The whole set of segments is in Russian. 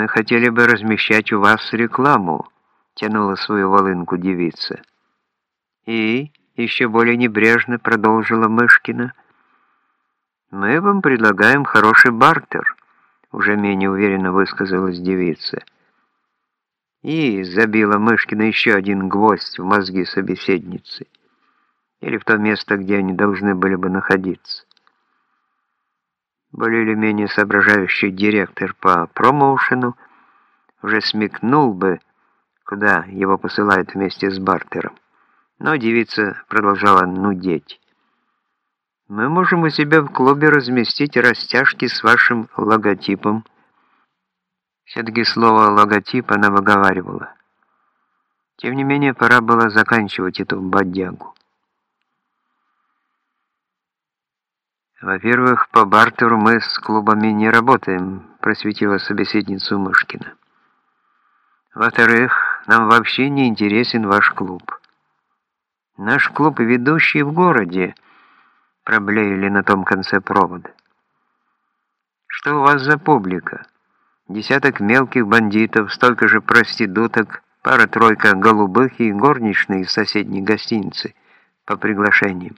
«Мы хотели бы размещать у вас рекламу», — тянула свою волынку девица. «И?» — еще более небрежно продолжила Мышкина. «Мы вам предлагаем хороший бартер», — уже менее уверенно высказалась девица. И забила Мышкина еще один гвоздь в мозги собеседницы. Или в то место, где они должны были бы находиться более или менее соображающий директор по промоушену, уже смекнул бы, куда его посылают вместе с бартером. Но девица продолжала нудеть. «Мы можем у себя в клубе разместить растяжки с вашим логотипом». Все-таки слово «логотип» она выговаривала. Тем не менее, пора было заканчивать эту бодягу. «Во-первых, по бартеру мы с клубами не работаем», просветила собеседницу Мышкина. «Во-вторых, нам вообще не интересен ваш клуб. Наш клуб ведущий в городе», проблеяли на том конце провода. «Что у вас за публика? Десяток мелких бандитов, столько же проституток, пара-тройка голубых и горничные из соседней гостиницы по приглашениям.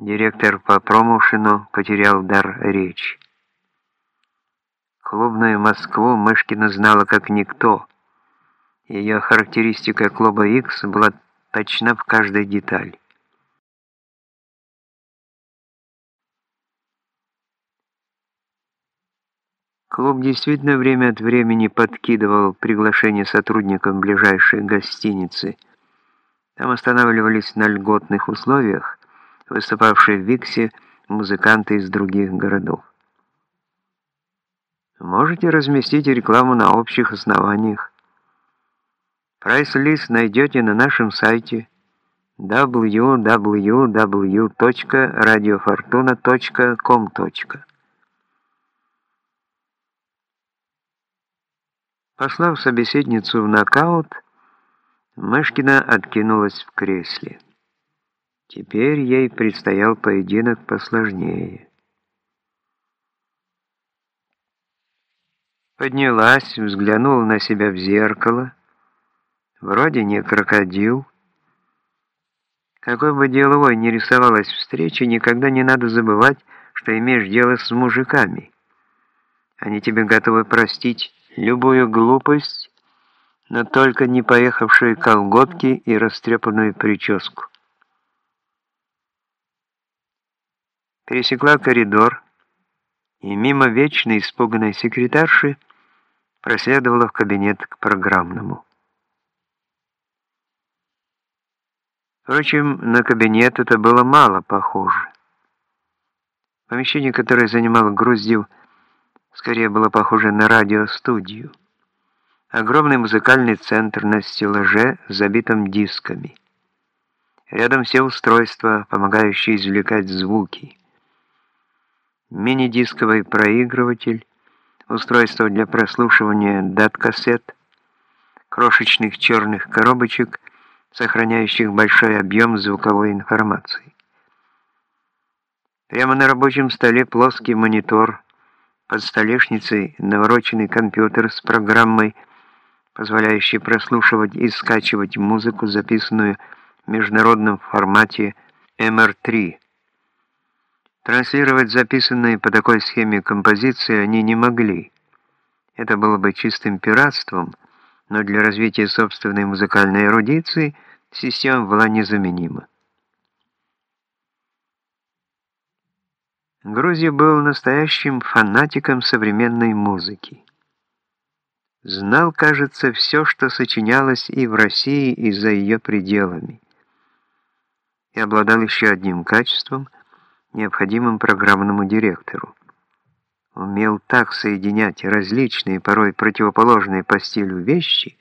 Директор по промоушену потерял дар речи. Клубную Москву Мышкина знала как никто. Ее характеристика клуба X была точна в каждой детали. Клуб действительно время от времени подкидывал приглашение сотрудникам ближайшей гостиницы. Там останавливались на льготных условиях, выступавшие в Виксе музыканты из других городов. Можете разместить рекламу на общих основаниях. Прайс-лист найдете на нашем сайте www.radiofortuna.com. Послав собеседницу в нокаут, Мышкина откинулась в кресле. Теперь ей предстоял поединок посложнее. Поднялась, взглянула на себя в зеркало. Вроде не крокодил. Какой бы деловой ни рисовалась встреча, никогда не надо забывать, что имеешь дело с мужиками. Они тебе готовы простить любую глупость, но только не поехавшие колготки и растрепанную прическу. Пересекла коридор и мимо вечно испуганной секретарши проследовала в кабинет к программному. Впрочем, на кабинет это было мало похоже. Помещение, которое занимал Груздев, скорее было похоже на радиостудию. Огромный музыкальный центр на стеллаже, забитом дисками. Рядом все устройства, помогающие извлекать звуки мини-дисковый проигрыватель, устройство для прослушивания дат-кассет, крошечных черных коробочек, сохраняющих большой объем звуковой информации. Прямо на рабочем столе плоский монитор, под столешницей навороченный компьютер с программой, позволяющей прослушивать и скачивать музыку, записанную в международном формате MR3. Транслировать записанные по такой схеме композиции они не могли. Это было бы чистым пиратством, но для развития собственной музыкальной эрудиции система была незаменима. Грузия был настоящим фанатиком современной музыки. Знал, кажется, все, что сочинялось и в России, и за ее пределами. И обладал еще одним качеством – необходимым программному директору. Умел так соединять различные, порой противоположные по стилю вещи,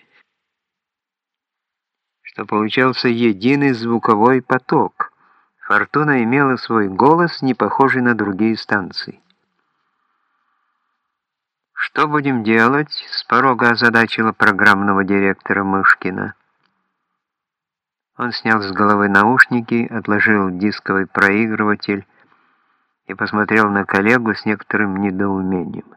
что получался единый звуковой поток. Фортуна имела свой голос, не похожий на другие станции. «Что будем делать?» — с порога озадачила программного директора Мышкина. Он снял с головы наушники, отложил дисковый проигрыватель, и посмотрел на коллегу с некоторым недоумением.